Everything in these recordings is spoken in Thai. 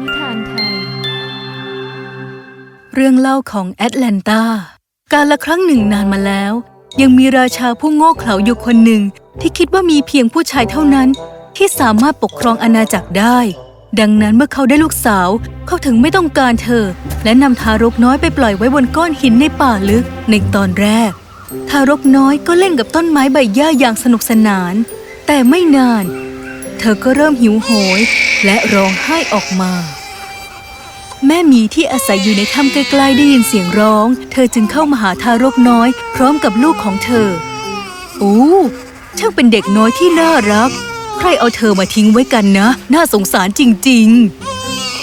นิทานไทย เรื่องเล่าของแอตแลนตา การละครั้งหนึ่งนานมาแล้ว ยังมีราชาผู้โง่เขลาอยู่คนหนึ่ง ที่คิดว่ามีเพียงผู้ชายเท่านั้น ที่สามารถปกครองอาณาจักรได้ ดังนั้นเมื่อเขาได้ลูกสาว เขาถึงไม่ต้องการเธอ และนำทารกน้อยไปปล่อยไว้บนก้อนหินในป่าลึกในตอนแรก ทารกน้อยก็เล่นกับต้นไม้ใบหญ้าอย่างสนุกสนาน แต่ไม่นาน เธอก็เริ่มหิวโหยและร้องไห้ออกมา แม่หมีที่อาศัยอยู่ในถ้ำใกล้ๆได้ยินเสียงร้อง เธอจึงเข้ามาหาทารกน้อย พร้อมกับลูกของเธอโอ้ช่างเป็นเด็กน้อยที่น่ารัก ใครเอาเธอมาทิ้งไว้กันนะ น่าสงสารจริง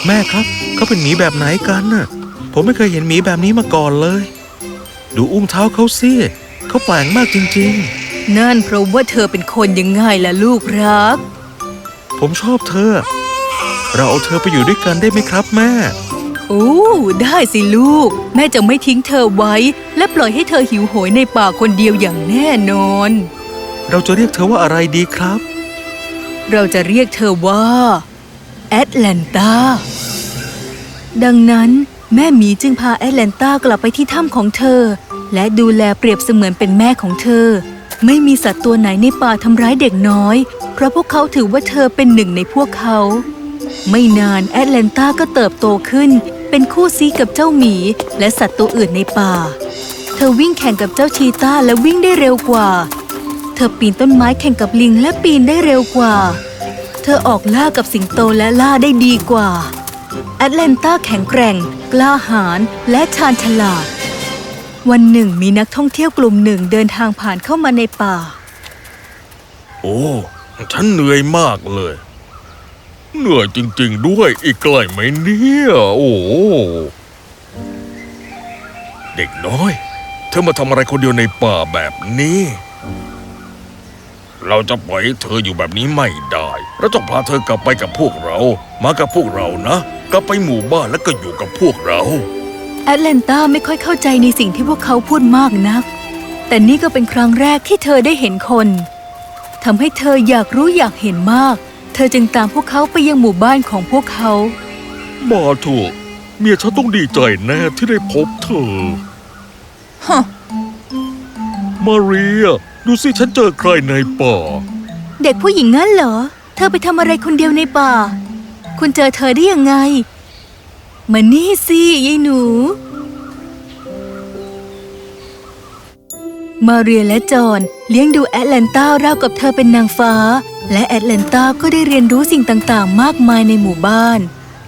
แม่ครับ เขาเป็นหมีแบบไหนกันน่ะ ผมไม่เคยเห็นหมีแบบนี้มาก่อนเลย ดูอุ้งเท้าเขาสิเขาแปลงมากจริงๆ นั่นเพราะว่าเธอเป็นคนยังไงล่ะลูกรักๆ ผมชอบเธอ เราเอาเธอไปอยู่ด้วยกันได้ไหมครับแม่ โอ้ ได้สิลูก แม่จะไม่ทิ้งเธอไว้ และปล่อยให้เธอหิวโหยในป่าคนเดียวอย่างแน่นอน เราจะเรียกเธอว่าอะไรดีครับ เราจะเรียกเธอว่าแอตแลนตา ดังนั้นแม่หมีจึงพาแอตแลนตากลับไปที่ถ้ำของเธอ และดูแลเปรียบเสมือนเป็นแม่ของเธอ ไม่มีสัตว์ตัวไหนในป่าทำร้ายเด็กน้อย เพราะพวกเขาถือว่าเธอเป็นหนึ่งในพวกเขา ไม่นานแอตแลนตาก็เติบโตขึ้น เป็นคู่ซีกับเจ้าหมี และสัตว์ตัวอื่นในป่า เธอวิ่งแข่งกับเจ้าชีตาและวิ่งได้เร็วกว่า เธอปีนต้นไม้แข่งกับลิงและปีนได้เร็วกว่า เธอออกล่ากับสิงโตและล่าได้ดีกว่า แอตแลนตาแข็งแกร่ง กล้าหาญและชาญฉลาด วันหนึ่งมีนักท่องเที่ยวกลุ่มหนึ่งเดินทางผ่านเข้ามาในป่า โอ้ ฉันเหนื่อยมากเลย เหนื่อยจริง ๆ ด้วยอีกไกลไหมเนี่ย โอ้เด็กน้อย เธอมาทำอะไรคนเดียวในป่าแบบนี้ เราจะปล่อยเธออยู่แบบนี้ไม่ได้เราต้องพาเธอกลับไปกับพวกเรา มากับพวกเรานะ กลับไปหมู่บ้านแล้วก็อยู่กับพวกเรา แอตแลนตาไม่ค่อยเข้าใจในสิ่งที่พวกเขาพูดมากนัก แต่นี่ก็เป็นครั้งแรกที่เธอได้เห็นคน ทำให้เธออยากรู้อยากเห็นมาก เธอจึงตามพวกเขาไปยังหมู่บ้านของพวกเขามาเถอะเมียฉันต้องดีใจแน่ที่ได้พบเธอ ฮะ มาเรีย ดูสิฉันเจอใครในป่า เด็กผู้หญิงนั่นเหรอ เธอไปทำอะไรคนเดียวในป่า คุณเจอเธอได้ยังไง มานี่สิยายหนู มาเรียและจอห์นเลี้ยงดูแอตแลนตาราวกับเธอเป็นนางฟ้า และแอตแลนตาก็ได้เรียนรู้สิ่งต่างๆ มากมายในหมู่บ้าน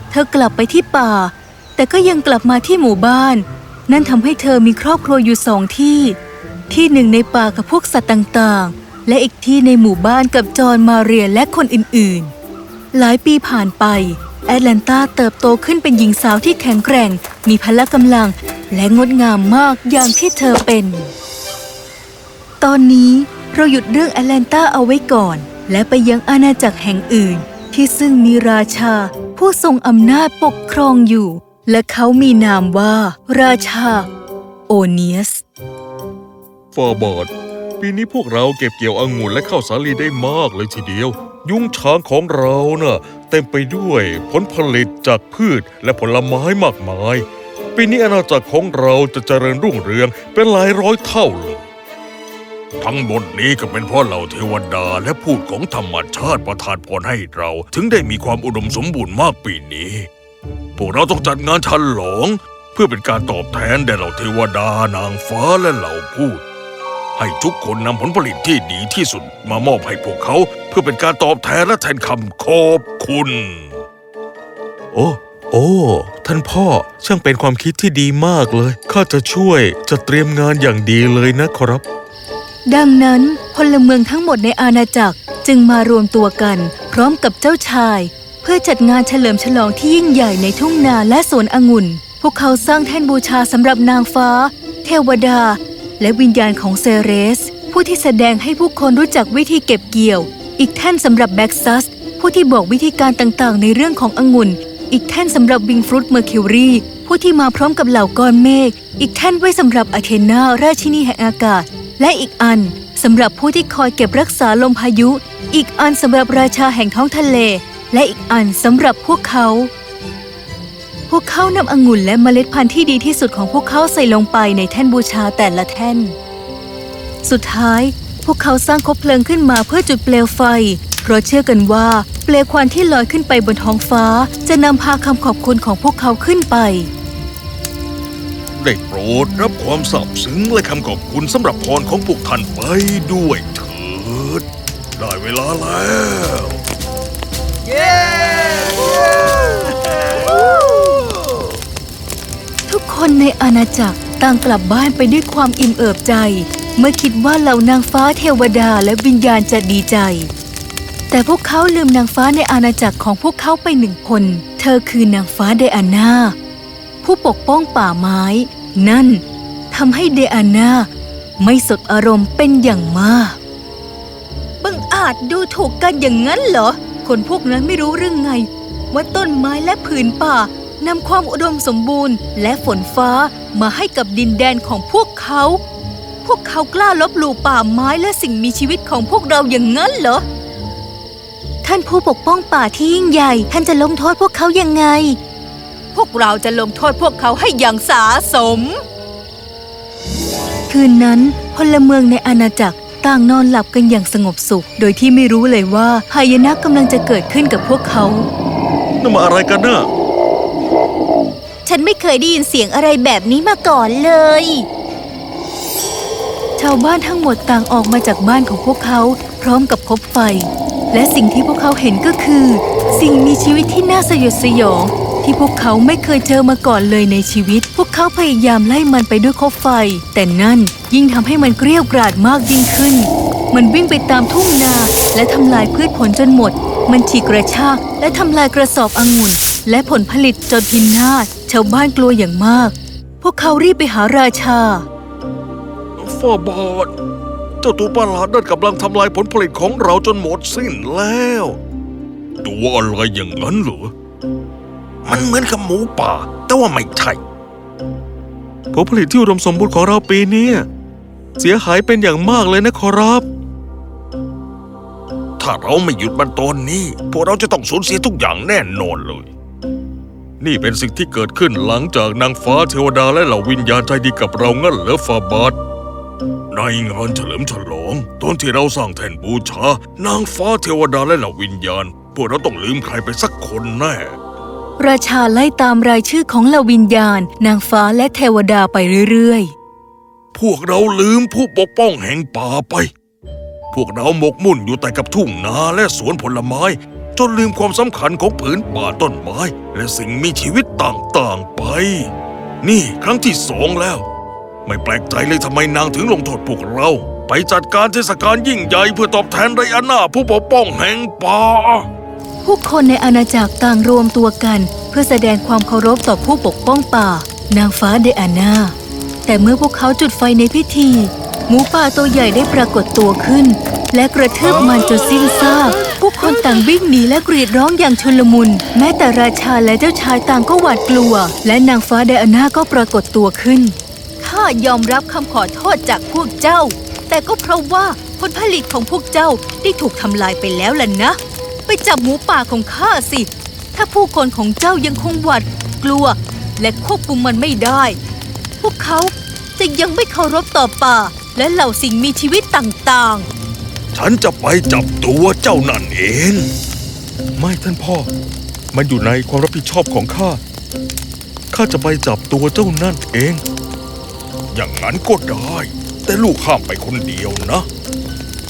เธอกลับไปที่ป่า แต่ก็ยังกลับมาที่หมู่บ้าน นั่นทำให้เธอมีครอบครัวอยู่สองที่ ที่หนึ่งในป่ากับพวกสัตว์ต่างๆ และอีกที่ในหมู่บ้านกับจอห์นมาเรียและคนอื่นๆ หลายปีผ่านไปแอตแลนตาเติบโตขึ้นเป็นหญิงสาวที่แข็งแกร่ง มีพละกำลัง และงดงามมากอย่างที่เธอเป็น ตอนนี้เราหยุดเรื่องแอตแลนตาเอาไว้ก่อน และไปยังอาณาจักรแห่งอื่น ที่ซึ่งมีราชา ผู้ทรงอำนาจปกครองอยู่ และเขามีนามว่า ราชา โอเนียสฟาบาดปีนี้พวกเราเก็บเกี่ยวองุ่นและข้าวสาลีได้มากเลยทีเดียว ยุ้งช้างของเราน่ะเต็มไปด้วยผลผลิตจากพืชและผลไม้มากมาย ปีนี้อาณาจักรของเราจะเจริญรุ่งเรืองเป็นหลายร้อยเท่าเลย ทั้งหมดนี้ก็เป็นเพราะเหล่าเทวดาและพูดของธรรมชาติประทานพรให้เรา ถึงได้มีความอุดมสมบูรณ์มากปีนี้ พวกเราต้องจัดงานฉลอง เพื่อเป็นการตอบแทนแด่เหล่าเทวดานางฟ้าและเหล่าพูด ให้ทุกคนนำผลผลิตที่ดีที่สุดมามอบให้พวกเขา เพื่อเป็นการตอบแทนและแทนคำขอบคุณ โอ้โอ้ ท่านพ่อช่างเป็นความคิดที่ดีมากเลย ข้าจะช่วยจะเตรียมงานอย่างดีเลยนะครับ ดังนั้นพลเมืองทั้งหมดในอาณาจักรจึงมารวมตัวกันพร้อมกับเจ้าชาย เพื่อจัดงานเฉลิมฉลองที่ยิ่งใหญ่ในทุ่งนาและสวนองุ่น พวกเขาสร้างแท่นบูชาสำหรับนางฟ้า เทวดา และวิญญาณของเซเรส ผู้ที่แสดงให้ผู้คนรู้จักวิธีเก็บเกี่ยว อีกแท่นสำหรับแบ็กซัส ผู้ที่บอกวิธีการต่างๆ ในเรื่องขององุ่น อีกแท่นสำหรับ wing-foot เมอร์คิวรีผู้ที่มาพร้อมกับเหล่าก้อนเมฆอีกแท่นไว้สำหรับอาเทนาราชินีแห่งอากาศ และอีกอันสำหรับผู้ที่คอยเก็บรักษาลมพายุ อีกอันสำหรับราชาแห่งท้องทะเล และอีกอันสำหรับพวกเขา พวกเขานำองุ่นและเมล็ดพันธุ์ที่ดีที่สุดของพวกเขาใส่ลงไปในแท่นบูชาแต่ละแท่น สุดท้าย พวกเขาสร้างคบเพลิงขึ้นมาเพื่อจุดเปลวไฟ เพราะเชื่อกันว่า เปลวควันที่ลอยขึ้นไปบนท้องฟ้า จะนำพาคำขอบคุณของพวกเขาขึ้นไป ได้โปรดรับความซาบซึ้งและคำขอบคุณสำหรับพรของพวกท่านไปด้วยเถิด ได้เวลาแล้วทุกคนในอาณาจักรต่างกลับบ้านไปด้วยความอิ่มเอิบใจ เมื่อคิดว่าเหล่านางฟ้าเทวดาและวิญญาณจะดีใจ แต่พวกเขาลืมนางฟ้าในอาณาจักรของพวกเขาไปหนึ่งคน เธอคือนางฟ้าเดอาน่าผู้ปกป้องป่าไม้ นั่นทำให้เดอาน่าไม่สดอารมณ์เป็นอย่างมากบังอาจดูถูกกันอย่างนั้นเหรอ คนพวกนั้นไม่รู้เรื่องไง ว่าต้นไม้และผืนป่านำความอุดมสมบูรณ์และฝนฟ้ามาให้กับดินแดนของพวกเขา พวกเขากล้าลบหลู่ป่าไม้และสิ่งมีชีวิตของพวกเราอย่างนั้นเหรอ ท่านผู้ปกป้องป่าที่ยิ่งใหญ่ ท่านจะลงโทษพวกเขายังไง พวกเราจะลงโทษพวกเขาให้อย่างสาสม คืนนั้นพลเมืองในอาณาจักรต่างนอนหลับกันอย่างสงบสุข โดยที่ไม่รู้เลยว่าหายนะกำลังจะเกิดขึ้นกับพวกเขานั่นมาอะไรกันน่ะฉันไม่เคยได้ยินเสียงอะไรแบบนี้มาก่อนเลย ชาวบ้านทั้งหมดต่างออกมาจากบ้านของพวกเขา พร้อมกับพบไฟ และสิ่งที่พวกเขาเห็นก็คือ สิ่งมีชีวิตที่น่าสยดสยอง ที่พวกเขาไม่เคยเจอมาก่อนเลยในชีวิต พวกเขาพยายามไล่มันไปด้วยคบไฟ แต่นั่นยิ่งทำให้มันเกรี้ยวกราดมากยิ่งขึ้น มันวิ่งไปตามทุ่งนา และทำลายพืชผลจนหมด มันฉีกกระชาก และทำลายกระสอบองุ่น และผลผลิตจนพินาศชาวบ้านกลัวอย่างมาก พวกเขารีบไปหาราชาฟาบาดเจ้าตัวประหลาดนั่นกำลังทำลายผลผลิตของเราจนหมดสิ้นแล้ว ตัวอะไรอย่างนั้นเหรอ มันเหมือนกับหมูป่า แต่ว่าไม่ใช่ ผลผลิตที่อุดมสมบูรณ์ของเราปีนี้เสียหายเป็นอย่างมากเลยนะขอรับ ถ้าเราไม่หยุดมันตอนนี้ พวกเราจะต้องสูญเสียทุกอย่างแน่นอนเลย นี่เป็นสิ่งที่เกิดขึ้นหลังจากนางฟ้าเทวดาและเหล่าวิญญาณใจดีกับเรางั้นเหรอฟาบาดในงานเฉลิมฉลองตอนที่เราสร้างแท่นบูชา นางฟ้าเทวดาและเหล่าวิญญาณ พวกเราต้องลืมใครไปสักคนแน่ ราชาไล่ตามรายชื่อของเหล่าวิญญาณ นางฟ้าและเทวดาไปเรื่อยๆ พวกเราลืมผู้ปกป้องแห่งป่าไป พวกเราหมกมุ่นอยู่แต่กับทุ่งนาและสวนผลไม้ จนลืมความสำคัญของผืนป่าต้นไม้ และสิ่งมีชีวิตต่างๆไป นี่ครั้งที่สองแล้ว ไม่แปลกใจเลยทำไมนางถึงลงโทษพวกเรา ไปจัดการเทศกาลยิ่งใหญ่เพื่อตอบแทนไรอาน่าผู้ปกป้องแห่งป่า ผู้คนในอาณาจักรต่างรวมตัวกัน เพื่อแสดงความเคารพต่อผู้ปกป้องป่า นางฟ้าเดอาน่า แต่เมื่อพวกเขาจุดไฟในพิธี หมูป่าตัวใหญ่ได้ปรากฏตัวขึ้น และกระทืบมันจนสิ้นซากผู้คนต่างวิ่งหนีและกรีดร้องอย่างชุลมุน แม้แต่ราชาและเจ้าชายต่างก็หวาดกลัว และนางฟ้าเดอาน่าก็ปรากฏตัวขึ้นข้ายอมรับคำขอโทษจากพวกเจ้า แต่ก็เพราะว่าผลผลิตของพวกเจ้าได้ถูกทำลายไปแล้วล่ะนะ ไปจับหมูป่าของข้าสิ ถ้าผู้คนของเจ้ายังคงหวาดกลัว และควบคุมมันไม่ได้ พวกเขาจะยังไม่เคารพต่อป่า และเหล่าสิ่งมีชีวิตต่างๆ ฉันจะไปจับตัวเจ้านั่นเอง ไม่ท่านพ่อ มันอยู่ในความรับผิดชอบของข้า ข้าจะไปจับตัวเจ้านั่นเอง อย่างนั้นก็ได้ แต่ลูกห้ามไปคนเดียวนะ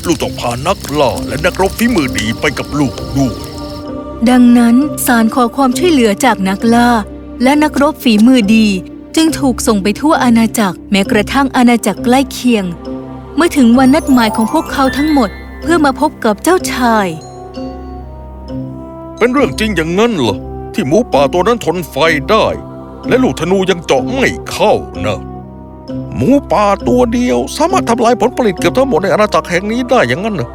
ลูกต้องพานักล่าและนักรบฝีมือดีไปกับลูกด้วยๆดังนั้นสารขอความช่วยเหลือจากนักล่า และนักรบฝีมือดี จึงถูกส่งไปทั่วอาณาจักรแม้กระทั่งอาณาจักรใกล้เคียง เมื่อถึงวันนัดหมายของพวกเขาทั้งหมด เพื่อมาพบกับเจ้าชาย เป็นเรื่องจริงอย่างนั้นเหรอที่หมูป่าตัวนั้นทนไฟได้ และลูกธนูยังเจาะไม่เข้านะ หมูป่าตัวเดียว สามารถทำลายผลผลิตเกือบทั้งหมดในอาณาจักรแห่งนี้ได้อย่างนั้นเหรอ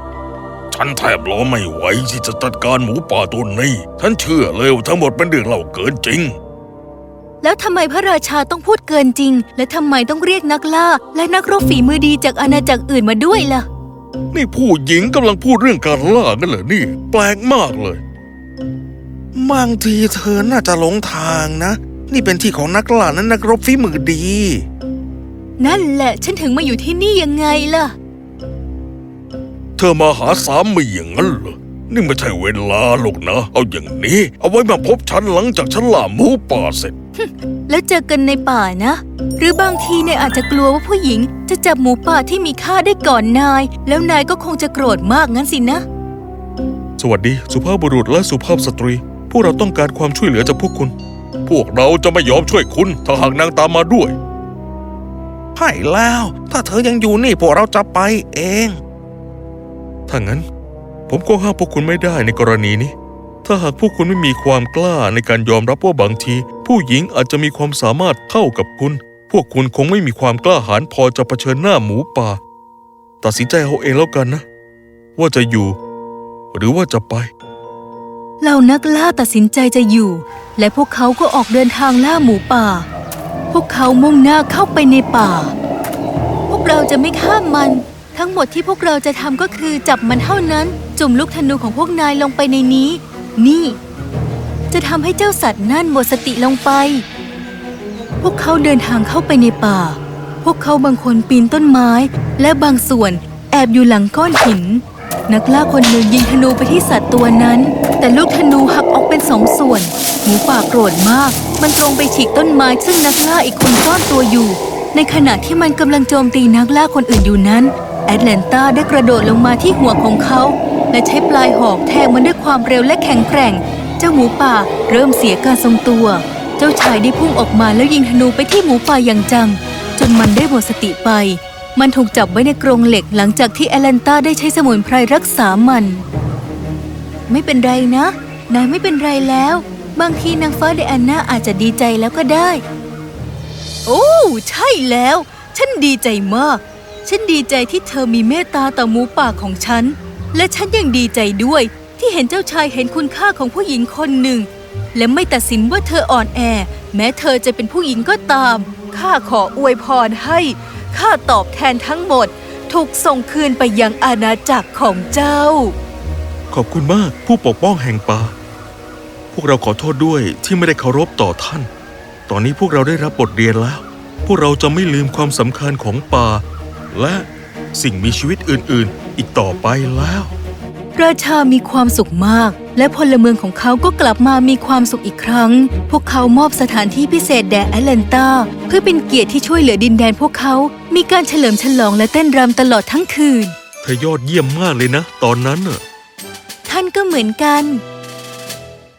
ฉันแทบรอไม่ไหวที่จะจัดการหมูป่าตัวนี้ ฉันเชื่อเลยว่าทั้งหมดเป็นเรื่องเล่าเกินจริง แล้วทำไมพระราชาต้องพูดเกินจริง และทำไมต้องเรียกนักล่า และนักรบฝีมือดีจากอาณาจักรอื่นมาด้วยล่ะ นี่ผู้หญิงกำลังพูดเรื่องการล่ากันเหรอนี่ แปลกมากเลยบางทีเธอน่าจะหลงทางนะ นี่เป็นที่ของนักล่านั้นนักรบฝีมือดี นั่นแหละฉันถึงมาอยู่ที่นี่ยังไงล่ะ เธอมาหาสามีอย่างนั้นเหรอ นี่ไม่ใช่เวลาหรอกนะ เอาอย่างนี้ เอาไว้มาพบฉันหลังจากฉันล่าหมูป่าเสร็จ แล้วเจอกันในป่านะ หรือบางทีนายอาจจะกลัวว่าผู้หญิง จะจับหมูป่าที่มีค่าได้ก่อนนาย แล้วนายก็คงจะโกรธมากงั้นสินะ สวัสดีสุภาพบุรุษและสุภาพสตรี พวกเราต้องการความช่วยเหลือจากพวกคุณ พวกเราจะไม่ยอมช่วยคุณ ถ้าหากนางตามมาด้วย ใช่แล้ว ถ้าเธอยังอยู่นี่พวกเราจะไปเอง ถ้างั้น ผมก็ห้ามพวกคุณไม่ได้ในกรณีนี้ ถ้าหากพวกคุณไม่มีความกล้าในการยอมรับว่าบางที ผู้หญิงอาจจะมีความสามารถเท่ากับคุณ พวกคุณคงไม่มีความกล้าหาญพอจะเผชิญหน้าหมูป่า ตัดสินใจเอาเองแล้วกันนะ ว่าจะอยู่ หรือว่าจะไปเหล่านักล่าตัดสินใจจะอยู่ และพวกเขาก็ออกเดินทางล่าหมูป่า พวกเขามุ่งหน้าเข้าไปในป่า พวกเราจะไม่ฆ่ามัน ทั้งหมดที่พวกเราจะทำก็คือจับมันเท่านั้น จุ่มลูกธนูของพวกนายลงไปในนี้ นี่ จะทำให้เจ้าสัตว์นั่นหมดสติลงไป พวกเขาเดินทางเข้าไปในป่า พวกเขาบางคนปีนต้นไม้ และบางส่วนแอบอยู่หลังก้อนหิน นักล่าคนหนึ่งยิงธนูไปที่สัตว์ตัวนั้น แต่ลูกธนู ออกเป็นสองส่วน หมูป่าโกรธมาก มันตรงไปฉีกต้นไม้ซึ่งนักล่าอีกคนซ่อนตัวอยู่ ในขณะที่มันกำลังโจมตีนักล่าคนอื่นอยู่นั้น แอตแลนตาได้กระโดดลงมาที่หัวของเขา และใช้ปลายหอกแทงมันด้วยความเร็วและแข็งแกร่ง เจ้าหมูป่าเริ่มเสียการทรงตัว เจ้าชายได้พุ่งออกมาแล้วยิงธนูไปที่หมูป่าอย่างจัง จนมันได้หมดสติไป มันถูกจับไว้ในกรงเหล็กหลังจากที่แอตแลนตาได้ใช้สมุนไพรรักษามัน ไม่เป็นไรนะ นายไม่เป็นไรแล้ว บางทีนางฟ้าเดอันนาอาจจะดีใจแล้วก็ได้ โอ้ ใช่แล้ว ฉันดีใจมาก ฉันดีใจที่เธอมีเมตตาต่อหมูป่าของฉัน และฉันยังดีใจด้วย ที่เห็นเจ้าชายเห็นคุณค่าของผู้หญิงคนหนึ่ง และไม่ตัดสินว่าเธออ่อนแอ แม้เธอจะเป็นผู้หญิงก็ตาม ข้าขออวยพรให้ ข้าตอบแทนทั้งหมด ถูกส่งคืนไปยังอาณาจักรของเจ้าขอบคุณมากผู้ปกป้องแห่งป่า พวกเราขอโทษด้วยที่ไม่ได้เคารพต่อท่าน ตอนนี้พวกเราได้รับบทเรียนแล้ว พวกเราจะไม่ลืมความสำคัญของป่า และสิ่งมีชีวิตอื่นๆ อีกต่อไปแล้ว ราชามีความสุขมาก และพลเมืองของเขาก็กลับมามีความสุขอีกครั้ง พวกเขามอบสถานที่พิเศษแด่แอตแลนตาเพื่อเป็นเกียรติที่ช่วยเหลือดินแดนพวกเขา มีการเฉลิมฉลองและเต้นรำตลอดทั้งคืน เธอยอดเยี่ยมมากเลยนะ ตอนนั้นน่ะ ท่านก็เหมือนกัน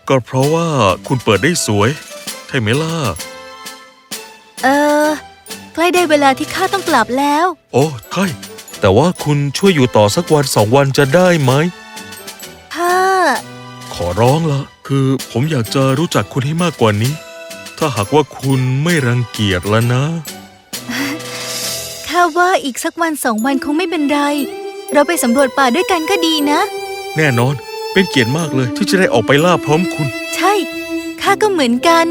ก็เพราะว่าคุณเปิดได้สวย ใช่ไหมล่ะ เออ ใกล้ได้เวลาที่ข้าต้องกลับแล้ว โอ้ใช่แต่ว่าคุณช่วยอยู่ต่อสักวันสองวันจะได้ไหม ข้า ขอร้องละคือผมอยากจะรู้จักคุณให้มากกว่านี้ ถ้าหากว่าคุณไม่รังเกียจแล้วนะ ข้าว่าอีกสักวันสองวันคงไม่เป็นไร เราไปสำรวจป่าด้วยกันก็ดีนะ แน่นอน เป็นเกียรติมากเลยที่จะได้ออกไปล่าพร้อมคุณ ใช่ ข้าก็เหมือนกัน